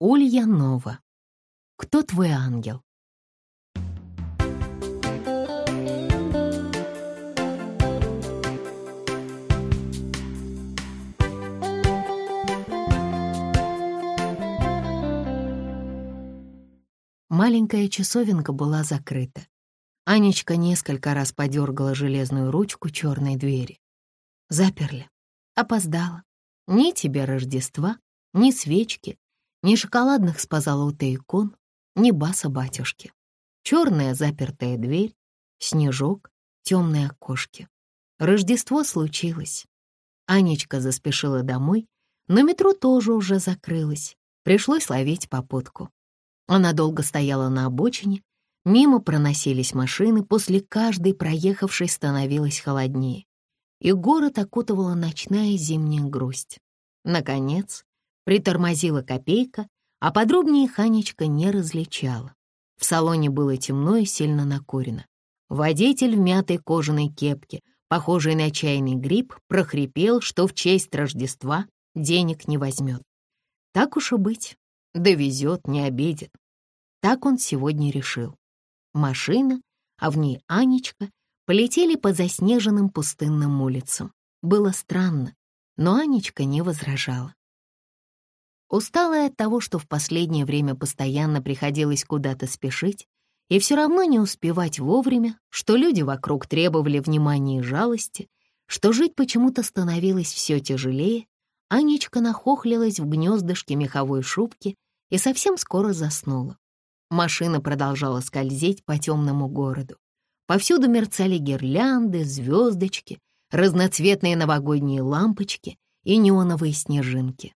Улья Нова. Кто твой ангел? Маленькая часовенка была закрыта. Анечка несколько раз подергала железную ручку черной двери. Заперли. Опоздала. Ни тебе Рождества, ни свечки, ни шоколадных с позолотой икон, ни баса батюшки. Черная запертая дверь, снежок, темные окошки. Рождество случилось. Анечка заспешила домой, но метро тоже уже закрылось. Пришлось ловить попутку. Она долго стояла на обочине, мимо проносились машины, после каждой проехавшей становилось холоднее. И город окутывала ночная зимняя грусть. Наконец, Притормозила копейка, а подробнее Ханечка не различала. В салоне было темно и сильно накурено. Водитель в мятой кожаной кепке, похожей на чайный гриб, прохрипел, что в честь Рождества денег не возьмет. Так уж и быть, довезет, не обидит. Так он сегодня решил. Машина, а в ней Анечка, полетели по заснеженным пустынным улицам. Было странно, но Анечка не возражала. Усталая от того, что в последнее время постоянно приходилось куда-то спешить, и все равно не успевать вовремя, что люди вокруг требовали внимания и жалости, что жить почему-то становилось все тяжелее, Анечка нахохлилась в гнездышке меховой шубки и совсем скоро заснула. Машина продолжала скользить по темному городу. Повсюду мерцали гирлянды, звездочки, разноцветные новогодние лампочки и неоновые снежинки.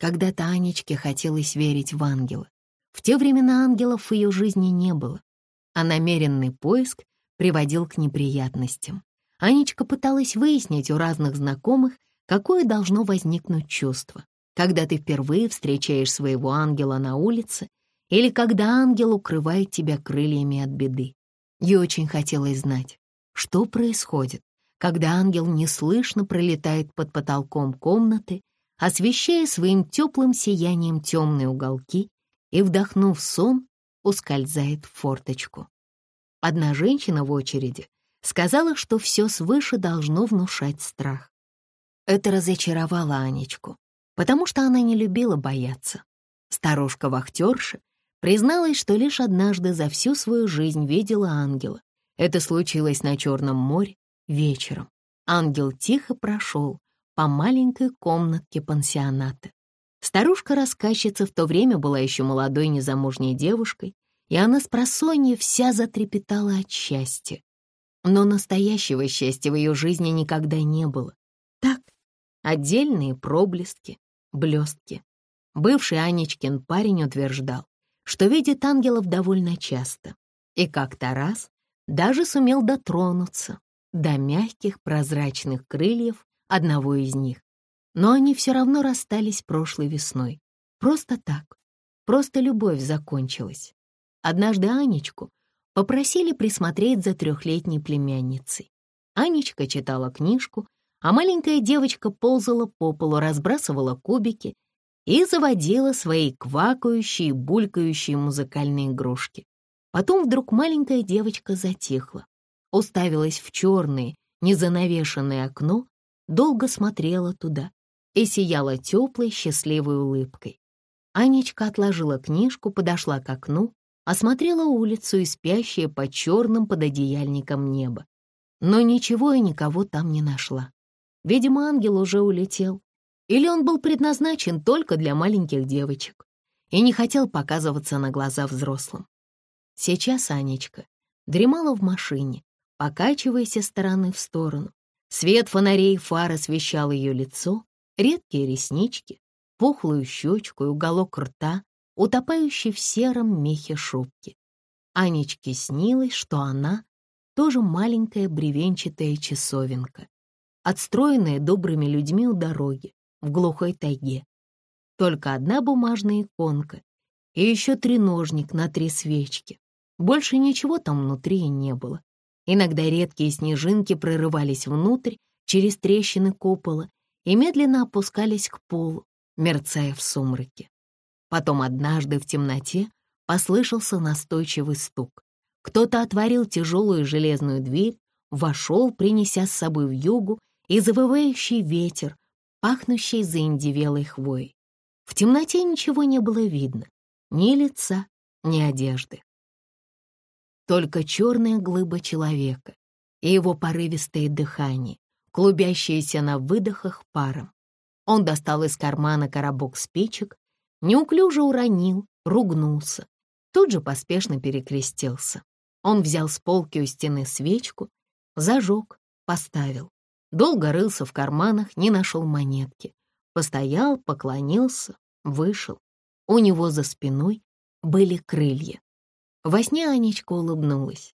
Когда-то Анечке хотелось верить в ангела. В те времена ангелов в ее жизни не было, а намеренный поиск приводил к неприятностям. Анечка пыталась выяснить у разных знакомых, какое должно возникнуть чувство, когда ты впервые встречаешь своего ангела на улице или когда ангел укрывает тебя крыльями от беды. Ей очень хотелось знать, что происходит, когда ангел неслышно пролетает под потолком комнаты освещая своим теплым сиянием темные уголки и, вдохнув сон, ускользает в форточку. Одна женщина в очереди сказала, что все свыше должно внушать страх. Это разочаровало Анечку, потому что она не любила бояться. Старушка-вахтерша призналась, что лишь однажды за всю свою жизнь видела ангела. Это случилось на Черном море вечером. Ангел тихо прошел, по маленькой комнатке пансионата. Старушка-рассказчица в то время была еще молодой незамужней девушкой, и она с просонья вся затрепетала от счастья. Но настоящего счастья в ее жизни никогда не было. Так, отдельные проблески, блестки. Бывший Анечкин парень утверждал, что видит ангелов довольно часто, и как-то раз даже сумел дотронуться до мягких прозрачных крыльев одного из них. Но они все равно расстались прошлой весной. Просто так. Просто любовь закончилась. Однажды Анечку попросили присмотреть за трехлетней племянницей. Анечка читала книжку, а маленькая девочка ползала по полу, разбрасывала кубики и заводила свои квакающие, булькающие музыкальные игрушки. Потом вдруг маленькая девочка затихла, уставилась в черное, незанавешенное окно долго смотрела туда и сияла теплой, счастливой улыбкой. Анечка отложила книжку, подошла к окну, осмотрела улицу и спящее под черным пододеяльником небо. Но ничего и никого там не нашла. Видимо, ангел уже улетел. Или он был предназначен только для маленьких девочек и не хотел показываться на глаза взрослым. Сейчас Анечка дремала в машине, покачиваясь из стороны в сторону, Свет фонарей фар освещал ее лицо, редкие реснички, пухлую щечку и уголок рта, утопающий в сером мехе шубки. Анечке снилось, что она тоже маленькая бревенчатая часовенка, отстроенная добрыми людьми у дороги в глухой тайге. Только одна бумажная иконка и еще треножник на три свечки. Больше ничего там внутри не было. Иногда редкие снежинки прорывались внутрь через трещины купола и медленно опускались к полу, мерцая в сумраке. Потом однажды в темноте послышался настойчивый стук. Кто-то отворил тяжелую железную дверь, вошел, принеся с собой в югу и завывающий ветер, пахнущий заиндевелой хвоей. В темноте ничего не было видно, ни лица, ни одежды. Только черная глыба человека и его порывистое дыхание, клубящееся на выдохах паром. Он достал из кармана коробок спичек, неуклюже уронил, ругнулся, тут же поспешно перекрестился. Он взял с полки у стены свечку, зажег, поставил. Долго рылся в карманах, не нашел монетки. Постоял, поклонился, вышел. У него за спиной были крылья. Во сне Анечка улыбнулась.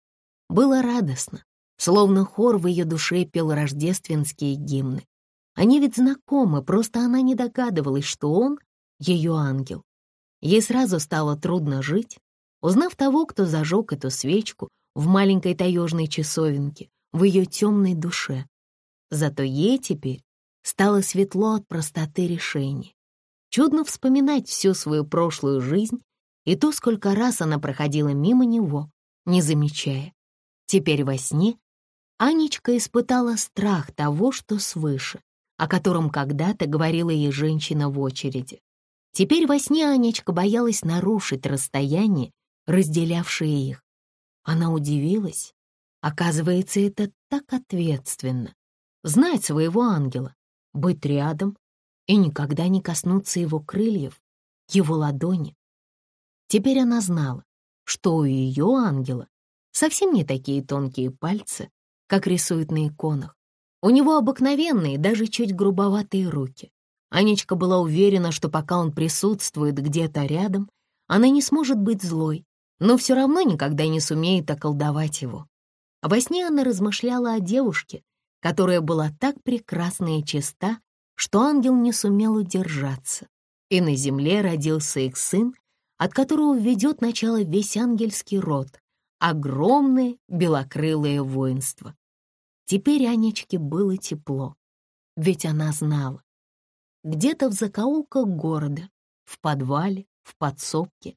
Было радостно, словно хор в ее душе пел рождественские гимны. Они ведь знакомы, просто она не догадывалась, что он — ее ангел. Ей сразу стало трудно жить, узнав того, кто зажег эту свечку в маленькой таежной часовенке, в ее темной душе. Зато ей теперь стало светло от простоты решений. Чудно вспоминать всю свою прошлую жизнь и то, сколько раз она проходила мимо него, не замечая. Теперь во сне Анечка испытала страх того, что свыше, о котором когда-то говорила ей женщина в очереди. Теперь во сне Анечка боялась нарушить расстояние, разделявшее их. Она удивилась. Оказывается, это так ответственно. Знать своего ангела, быть рядом и никогда не коснуться его крыльев, его ладони. Теперь она знала, что у ее ангела совсем не такие тонкие пальцы, как рисуют на иконах. У него обыкновенные, даже чуть грубоватые руки. Анечка была уверена, что пока он присутствует где-то рядом, она не сможет быть злой, но все равно никогда не сумеет околдовать его. Во сне она размышляла о девушке, которая была так прекрасна и чиста, что ангел не сумел удержаться. И на земле родился их сын, от которого ведет начало весь ангельский род, огромное белокрылое воинство. Теперь Анечке было тепло, ведь она знала. Где-то в закоулках города, в подвале, в подсобке,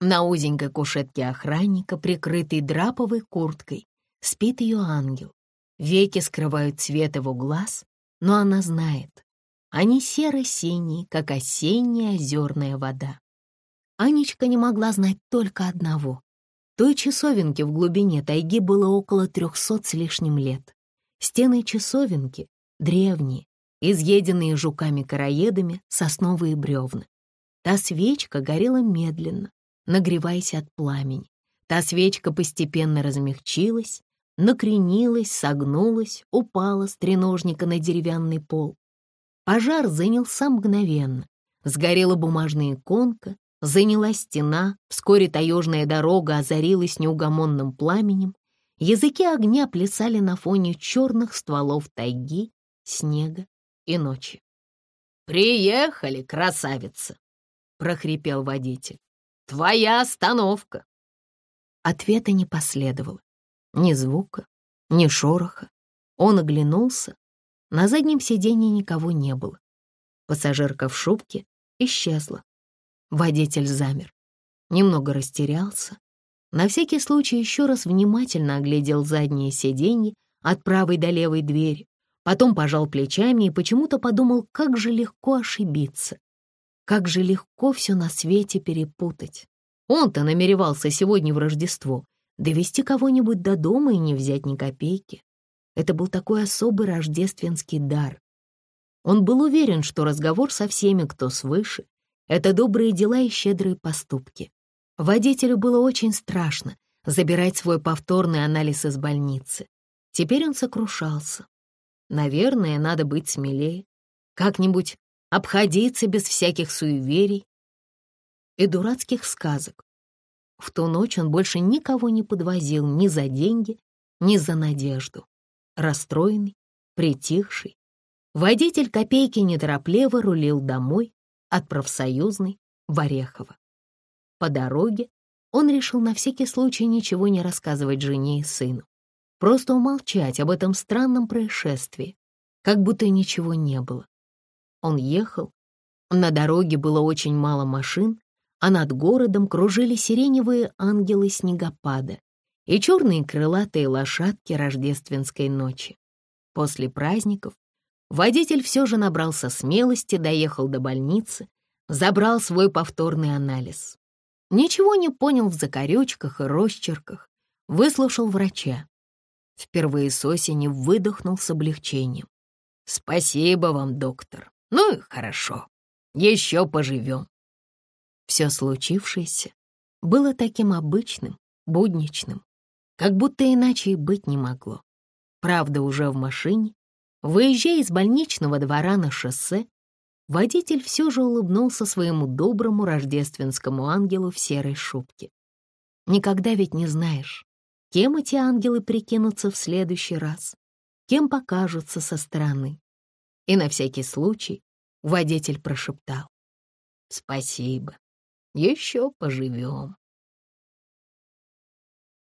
на узенькой кушетке охранника, прикрытой драповой курткой, спит ее ангел. Веки скрывают цвет его глаз, но она знает. Они серо-синие, как осенняя озерная вода. Анечка не могла знать только одного. Той часовенке в глубине тайги было около трехсот с лишним лет. Стены часовенки древние, изъеденные жуками-караедами, сосновые бревна. Та свечка горела медленно, нагреваясь от пламени. Та свечка постепенно размягчилась, накренилась, согнулась, упала с треножника на деревянный пол. Пожар занялся мгновенно. Сгорела бумажная иконка, занялась стена, вскоре таежная дорога озарилась неугомонным пламенем, языки огня плясали на фоне черных стволов тайги, снега и ночи. «Приехали, красавица!» — прохрипел водитель. «Твоя остановка!» Ответа не последовало. Ни звука, ни шороха. Он оглянулся. На заднем сиденье никого не было. Пассажирка в шубке исчезла. Водитель замер. Немного растерялся. На всякий случай еще раз внимательно оглядел заднее сиденье от правой до левой двери. Потом пожал плечами и почему-то подумал, как же легко ошибиться. Как же легко все на свете перепутать. Он-то намеревался сегодня в Рождество довести кого-нибудь до дома и не взять ни копейки. Это был такой особый рождественский дар. Он был уверен, что разговор со всеми, кто свыше, это добрые дела и щедрые поступки. Водителю было очень страшно забирать свой повторный анализ из больницы. Теперь он сокрушался. Наверное, надо быть смелее, как-нибудь обходиться без всяких суеверий и дурацких сказок. В ту ночь он больше никого не подвозил ни за деньги, ни за надежду. Расстроенный, притихший, водитель копейки неторопливо рулил домой от профсоюзной в Орехово. По дороге он решил на всякий случай ничего не рассказывать жене и сыну, просто умолчать об этом странном происшествии, как будто ничего не было. Он ехал, на дороге было очень мало машин, а над городом кружили сиреневые ангелы снегопада и черные крылатые лошадки рождественской ночи. После праздников водитель все же набрался смелости, доехал до больницы, забрал свой повторный анализ. Ничего не понял в закорючках и росчерках, выслушал врача. Впервые с осени выдохнул с облегчением. «Спасибо вам, доктор. Ну и хорошо. Еще поживем». Все случившееся было таким обычным, будничным, как будто иначе и быть не могло. Правда, уже в машине, выезжая из больничного двора на шоссе, водитель все же улыбнулся своему доброму рождественскому ангелу в серой шубке. Никогда ведь не знаешь, кем эти ангелы прикинутся в следующий раз, кем покажутся со стороны. И на всякий случай водитель прошептал. «Спасибо, еще поживем».